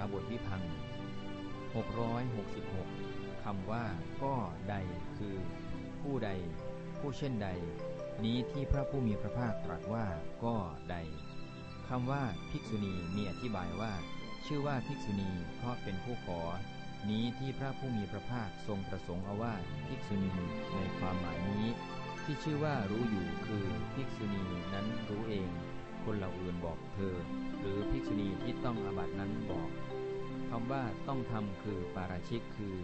าบทวิพัง666 คำว่าก็ใดคือ ผู้ใด ผู้เช่นใด นี้ที่พระผู้มีพระภาคตรัสว่าก็ใดคำว่าภิกษุณีมีอธิบายว่า ชื่อว่าภิกษุณีเพราะเป็นผู้ขอ นี้ที่พระผู้มีพระภาคทรงประสงค์เอาว่าภิกษุณีในความหมายนี้ ที่ชื่อว่ารู้อยู่คือภิ ต้องอาบัตินั้นบอกคำว่าต้องทำคือปาราชิกคือ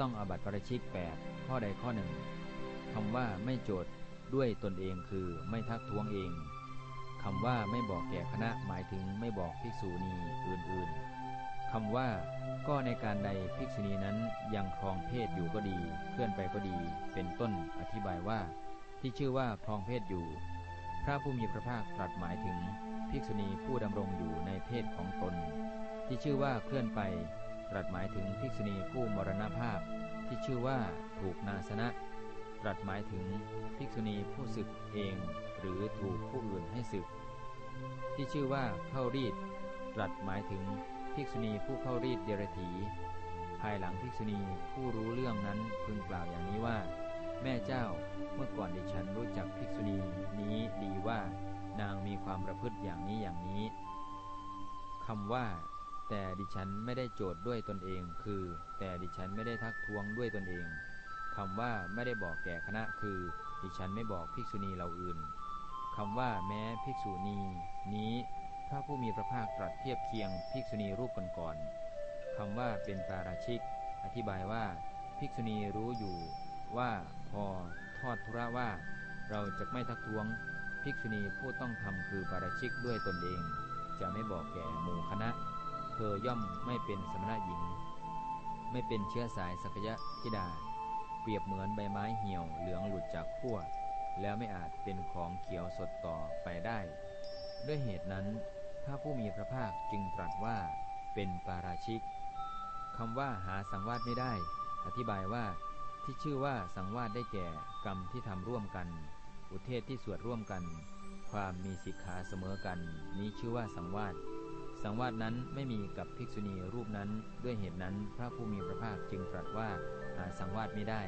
ต้องอาบัติปาราชิก 8 ข้อใดข้อหนึ่งคำว่าไม่โจทย์ด้วยตนเองคือไม่ทักท้วงเองคำว่าไม่บอกแก่คณะหมายถึงไม่บอกภิกษุณีอื่นๆคำว่าก็ในการใดภิกษุณีนั้นยังครองเพศอยู่ก็ดีเคลื่อนไปก็ดี เป็นต้นอธิบายว่า ที่ชื่อว่าครองเพศอยู่ พระผู้มีพระภาคตรัสหมายถึงภิกษุณีผู้ดำรงอยู่ ศของตน ที่ชื่อว่าเคลื่อนไปตรัสหมายถึงภิกษุณีผู้มรณภาพ ที่ชื่อว่าถูกนาสนะตรัสหมายถึงภิกษุณีผู้ศึกเอง หรือถูกผู้อื่นให้ศึก ที่ชื่อว่าเข้ารีดตรัสหมายถึงภิกษุณีผู้เข้ารีดเดรถีภายหลังภิกษุณีผู้รู้เรื่องนั้นพึงกล่าวอย่างนี้ว่า แม่เจ้าเมื่อก่อนดิฉันรู้จักภิกษุณีนี้ดีว่านางมีความประพฤติอย่างนี้อย่างนี้ คำว่า แต่ดิฉันไม่ได้โจทย์ด้วยตนเอง คือ แต่ดิฉันไม่ได้ทักท้วงด้วยตนเองคำว่าไม่ได้บอกแก่คณะคือ ดิฉันไม่บอกภิกษุณีเหล่าอื่นคำว่าแม้ภิกษุณี นี้พระผู้มีพระภาคตรัสเทียบเคียงภิกษุณีรูปก่อนๆคำว่าเป็นปาราชิก อธิบายว่า ภิกษุณีรู้อยู่ว่าพอทอดทุระว่า เราจะไม่ทักท้วงภิกษุณีผู้ต้องทำคือปาราชิกด้วยตนเอง จะไม่บอกแก่หมู่คณะ เธอย่อมไม่เป็นสมณะหญิง ไม่เป็นเชื้อสายสักยะธิดา เปรียบเหมือนใบไม้เหี่ยวเหลืองหลุดจากขั้วแล้วไม่อาจเป็นของเขียวสดต่อไปได้ ด้วยเหตุนั้นพระผู้มีพระภาคจึงตรัสว่าเป็นปาราชิกคำว่าหาสังวาสไม่ได้ อธิบายว่าที่ชื่อว่าสังวาสได้แก่กรรมที่ทำร่วมกัน อุเทศที่สวดร่วมกัน ความมีสิกขาเสมอกัน นี้ชื่อว่าสังวาสสังวาสนั้นไม่มีกับภิกษุณีรูปนั้น ด้วยเหตุนั้นพระผู้มีพระภาคจึงตรัสว่าหาสังวาสไม่ได้